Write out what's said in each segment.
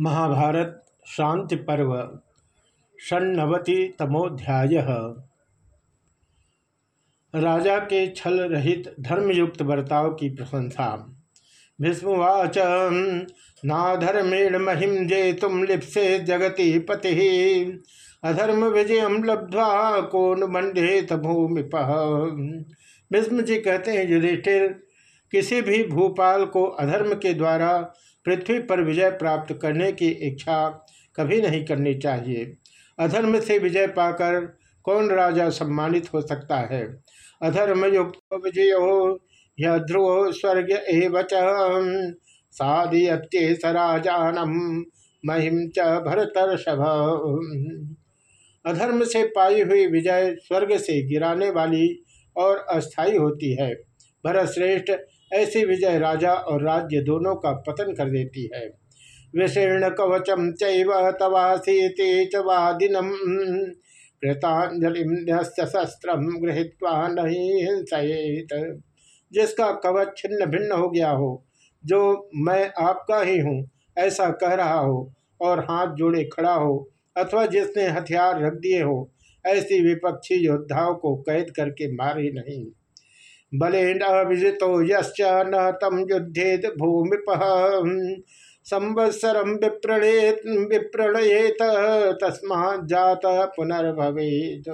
महाभारत शांति पर्व, षण्णवति तमोध्याय। राजा के छल रहित धर्मयुक्त बर्ताव की प्रशंसा। भीष्मवाच नाधर्मेण महिम जे तुम लिप्से जगति पति। अधर्म विजय लब्ध्वा कौन मंडेत भूमिप। भीष्म जी कहते हैं, युधिष्ठिर, किसी भी भूपाल को अधर्म के द्वारा पृथ्वी पर विजय प्राप्त करने की इच्छा कभी नहीं करनी चाहिए। अधर्म से विजय पाकर कौन राजा सम्मानित हो सकता है? अधर्म युक्त विजय यह ध्रुव स्वर्ग एवच साधियत्ये सराजानम महिम च भरतर्षभ। अधर्म से पाई हुई विजय स्वर्ग से गिराने वाली और अस्थाई होती है। भरतश्रेष्ठ ऐसी विजय राजा और राज्य दोनों का पतन कर देती है। विशीर्ण कवचम चवासीते चवादिनम कृतांजलि गृहीत्वा नहीं जिसका कवच छिन्न भिन्न हो गया हो, जो मैं आपका ही हूँ, ऐसा कह रहा हो, और हाथ जोड़े खड़ा हो, अथवा जिसने हथियार रख दिए हो, ऐसी विपक्षी योद्धाओं को कैद करके मारे नहीं। बले न विजितो यश्च न तम युद्धेत भूमिप। विप्रणेत विप्रणयेत तस्मा जात पुनर्भवेत।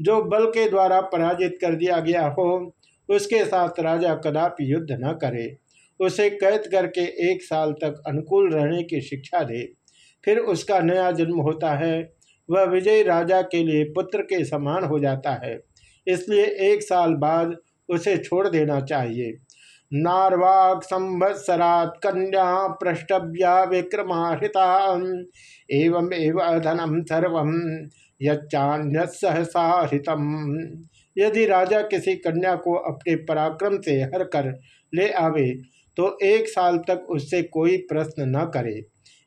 जो बल के द्वारा पराजित कर दिया गया हो, उसके साथ राजा कदापि युद्ध न करे। उसे कैद करके एक साल तक अनुकूल रहने की शिक्षा दे। फिर उसका नया जन्म होता है। वह विजयी राजा के लिए पुत्र के समान हो जाता है। इसलिए एक साल बाद उसे छोड़ देना चाहिए। नारवाक संवत्सरात कन्या पृष्ठव्या विक्रमाहिता एवं एवं धनम सर्व यच्चान्य सहसाहितम यदि राजा किसी कन्या को अपने पराक्रम से हर कर ले आवे तो एक साल तक उससे कोई प्रश्न न करे।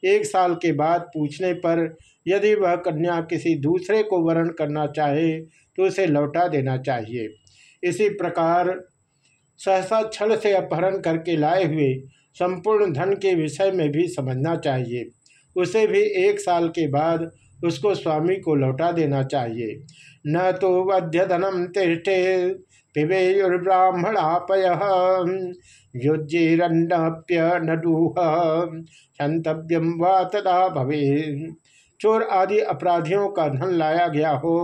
एक साल के बाद पूछने पर, यदि वह कन्या किसी दूसरे को वर्ण करना चाहे तो उसे लौटा देना चाहिए। इसी प्रकार सहसा छल से अपहरण करके लाए हुए संपूर्ण धन के विषय में भी समझना चाहिए। उसे भी एक साल के बाद उसको स्वामी को लौटा देना चाहिए। न तो वध्य धनम तिष्ठे पिबेयुर्ब्राह्मणापय। युज्जीरन्नप्य नडूह क्षंतव्यम व तदा भवे चोर आदि अपराधियों का धन लाया गया हो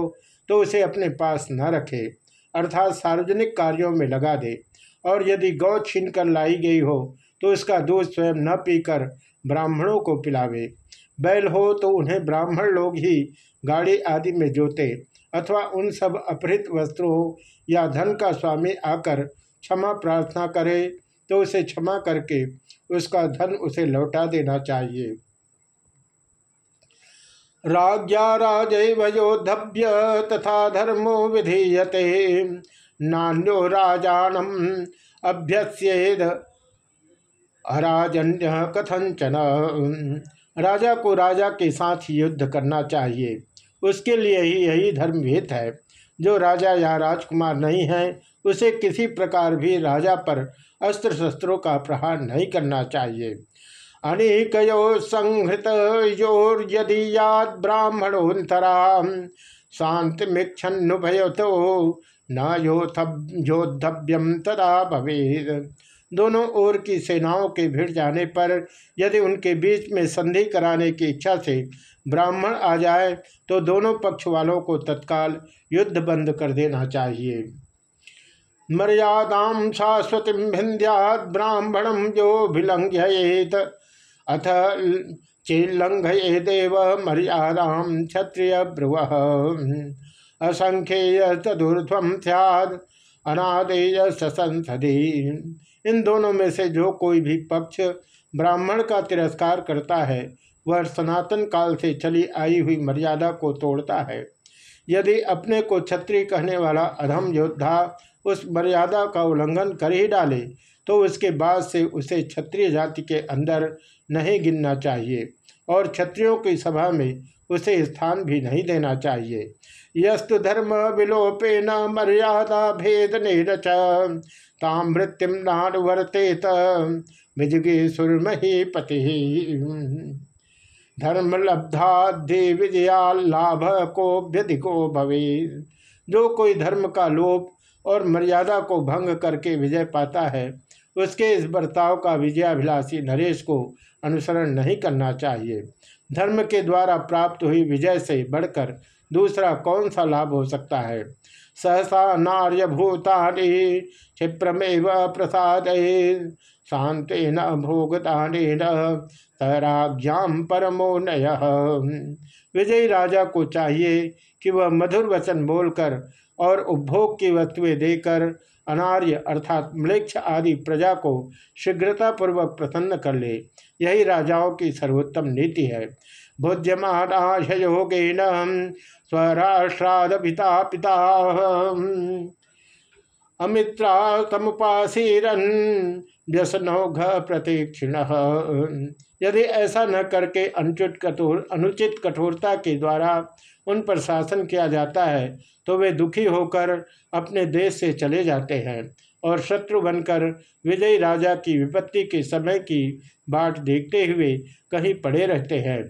तो उसे अपने पास न रखे। अर्थात सार्वजनिक कार्यों में लगा दे। और यदि गौ छीन कर लाई गई हो तो उसका दूध स्वयं न पीकर ब्राह्मणों को पिलावे। बैल हो तो उन्हें ब्राह्मण लोग ही गाड़ी आदि में जोते। अथवा उन सब अपहृत वस्त्रों या धन का स्वामी आकर क्षमा प्रार्थना करे तो उसे क्षमा करके उसका धन उसे लौटा देना चाहिए। राज्ञा राजयोधभ्य तथा धर्मो विधीयते, नान्यो राजानम अभ्यस्येद अराजन्य कथंचन राजा को राजा के साथ युद्ध करना चाहिए। उसके लिए ही यही धर्मभेद है। जो राजा या राजकुमार नहीं है, उसे किसी प्रकार भी राजा पर अस्त्र शस्त्रों का प्रहार नहीं करना चाहिए। अनेकयो संहृत योर्यदि याद ब्राह्मणोन्तरा शांतिमिक्षन्नुभय तो न योद्धव्यम तदा भवे दोनों ओर की सेनाओं के भिड़ जाने पर यदि उनके बीच में संधि कराने की इच्छा से ब्राह्मण आ जाए तो दोनों पक्ष वालों को तत्काल युद्ध बंद कर देना चाहिए। मर्यादा शाश्वती भिंद्याद ब्राह्मणम जो भिलंघ्येत अथ चेल्लंघये देव मर्यादा क्षत्रिय ब्रुव असंख्येय तदुर्ध्व सैद अनादेय ससंसदी इन दोनों में से जो कोई भी पक्ष ब्राह्मण का तिरस्कार करता है, वह सनातन काल से चली आई हुई मर्यादा को तोड़ता है। यदि अपने को क्षत्रिय कहने वाला अधम योद्धा उस मर्यादा का उल्लंघन कर ही डाले तो उसके बाद से उसे क्षत्रिय जाति के अंदर नहीं गिनना चाहिए और क्षत्रियों की सभा में उसे स्थान भी नहीं देना चाहिए। यस्तु धर्म विलोपे न मर्यादा भेद निरच। ताम मृत्युम नानुवर्तेत विजगी सुरमही पति। धर्म लब्धाधि विजया लाभ को व्यधिको भवे। जो कोई धर्म का लोप और मर्यादा को भंग करके विजय पाता है, उसके इस बर्ताव का विजयाभिलाषी नरेश को अनुसरण नहीं करना चाहिए। धर्म के द्वारा प्राप्त हुई विजय से बढ़कर दूसरा कौन सा लाभ हो सकता है? सहसा नार्य भूतानि क्षिप्रमेव प्रसाद शांत न भोगदान सराज्ञाम परमो नय। विजयी राजा को चाहिए कि वह मधुर वचन बोलकर और उपभोग की वस्तुएँ देकर अनार्य अर्थात म्लेक्ष आदि प्रजा को शीघ्रतापूर्वक प्रसन्न कर ले। यही राजाओं की सर्वोत्तम नीति है। भोज्यमानाशयोगेन स्वराष्ट्राद पिता पिता अमित्रा तमुपासीरन व्यसनौघ प्रतीक्षिण यदि ऐसा न करके अनुचित कठोर, अनुचित कठोरता के द्वारा उन पर शासन किया जाता है तो वे दुखी होकर अपने देश से चले जाते हैं और शत्रु बनकर विजयी राजा की विपत्ति के समय की बाट देखते हुए कहीं पड़े रहते हैं।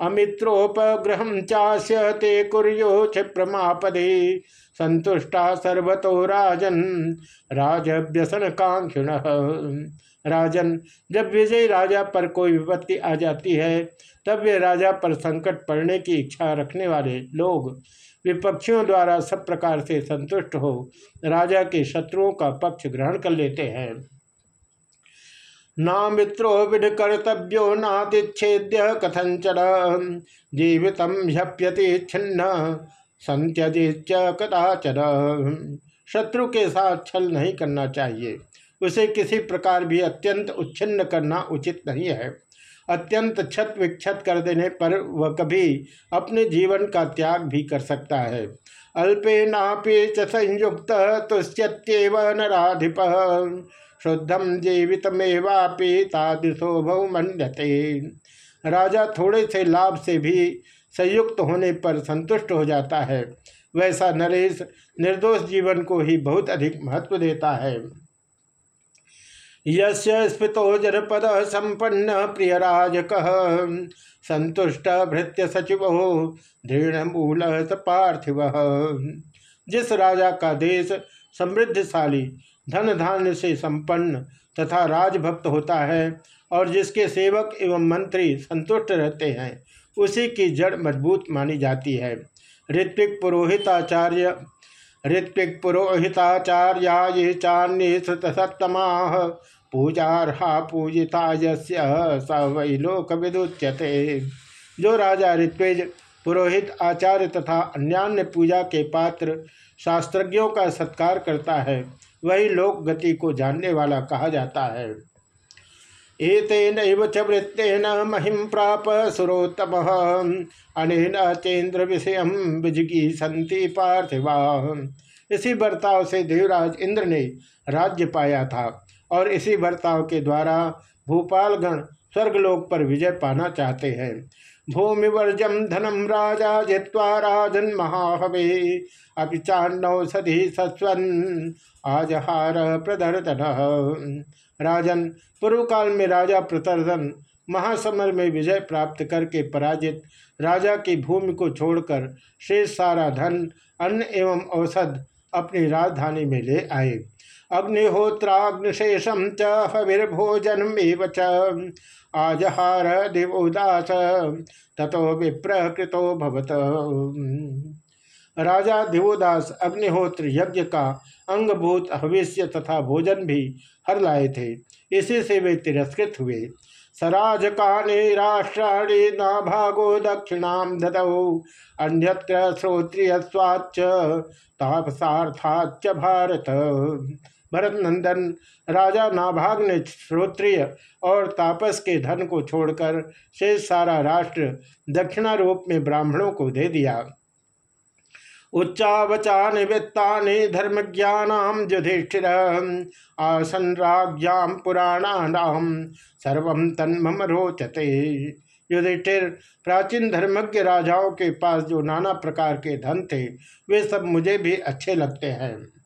अमित्रोपग्रह चास्य ते कुर्यो क्षिप्रमापदे संतुष्टा सर्वतो राजन। राजव्यसन कांक्षिण राजन, जब विजयी राजा पर कोई विपत्ति आ जाती है, तब वे राजा पर संकट पड़ने की इच्छा रखने वाले लोग विपक्षियों द्वारा सब प्रकार से संतुष्ट हो, राजा के शत्रुओं का पक्ष ग्रहण कर लेते हैं। ना मित्रो विध कर्तव्यो नातिच्छेद्य कथंचन जीवित ह्यप्यति छिन्न संत्यजित कदाचन। शत्रु के साथ छल नहीं करना चाहिए। उसे किसी प्रकार भी अत्यंत उच्छिन्न करना उचित नहीं है। अत्यंत छत विक्षत कर देने पर वह कभी अपने जीवन का त्याग भी कर सकता है। अल्पे नापे च संयुक्त तुष्यत्यव नाधिप शुद्धम जीवितमेवापि तादृशो बहुमन्यते राजा थोड़े से लाभ से भी संयुक्त होने पर संतुष्ट हो जाता है। वैसा नरेश निर्दोष जीवन को ही बहुत अधिक महत्व देता है। यस्पितो जनपद संपन्न प्रियराजक, संतुष्ट भृत्य सचिव दृढ़ मूल पार्थिव। जिस राजा का देश समृद्धशाली धन धान्य से संपन्न तथा राजभक्त होता है और जिसके सेवक एवं मंत्री संतुष्ट रहते हैं, उसी की जड़ मज़बूत मानी जाती है। ऋत्विक पुरोहिताचार्य, ऋत्विक पुरोहिताचार्या ये चान्य सतमा पूजारहा पूजिता स वै लोक विदुच्यते जो राजा ऋत्विज, पुरोहित, आचार्य तथा अन्यान्य पूजा के पात्र शास्त्रज्ञों का सत्कार करता है वही लोक गति को जानने वाला कहा जाता है। एतेन च वृत्तेन महिम प्राप सुरोत्तम। अनेन चेन्द्र विषय विजगी संति पार्थिवा। इसी बर्ताव से देवराज इंद्र ने राज्य पाया था और इसी बर्ताव के द्वारा भूपालगण स्वर्गलोक पर विजय पाना चाहते हैं। भूमिवर्जम धनम राजा जित्वा राजन महाहवे। अभी चान्नौषधि सस्वन आजहार प्रदर्दन। राजन पूर्व काल में राजा प्रतर्दन महासमर में विजय प्राप्त करके पराजित, राजा की भूमि को छोड़कर शेष सारा धन, अन्न एवं औषध अपनी राजधानी में ले आए। अग्निहोत्राग्निशेषम च हविर्भोजन च। आजहार दिवोदास, ततो विप्र कृतो भवत। राजा दिवोदास अग्निहोत्र यज्ञ का अंगभूत हविष्य तथा भोजन भी हर लाए थे। इसी से वे तिरस्कृत हुए। सराज सराजकाने राष्ट्राणी न भागो दक्षिणाम ददौ, अन्यत्र श्रोत्रिय स्वाच तापसार्थाच भारत। भरत नंदन राजा नाभाग ने श्रोत्रिय और तापस के धन को छोड़कर शेष सारा राष्ट्र दक्षिणारूप में ब्राह्मणों को दे दिया। उच्चावचा निवृत्ता धर्म ज्ञान युधिष्ठिर, आसन राज्ञाम पुराणानाम सर्व तन्मम रोचते। युधिष्ठिर, प्राचीन धर्मज्ञ राजाओं के पास जो नाना प्रकार के धन थे, वे सब मुझे भी अच्छे लगते हैं।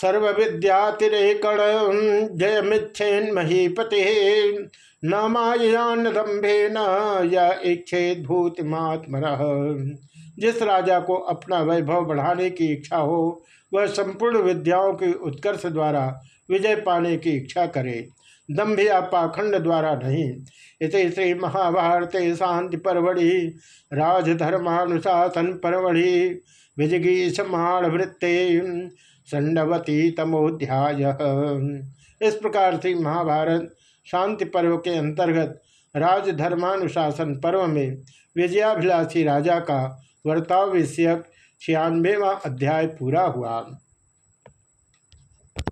सर्व विद्यातिरेकण जय मिच्छेन महीपति। न मायान दम्भे न या इच्छेद भूतिमात्म जिस राजा को अपना वैभव बढ़ाने की इच्छा हो, वह संपूर्ण विद्याओं की उत्कर्ष द्वारा विजय पाने की इच्छा करे। दम्भ या पाखंड द्वारा नहीं। इस श्री महाभारत शांति परवड़ी राजधर्मानुशासन परवड़ी विजगी समान वृत्ते संडवती तमोध्याय इस प्रकार से महाभारत शांति पर्व के अंतर्गत राजधर्मानुशासन पर्व में विजयाभिलाषी राजा का वर्ताव विषयक छियानवेवा अध्याय पूरा हुआ।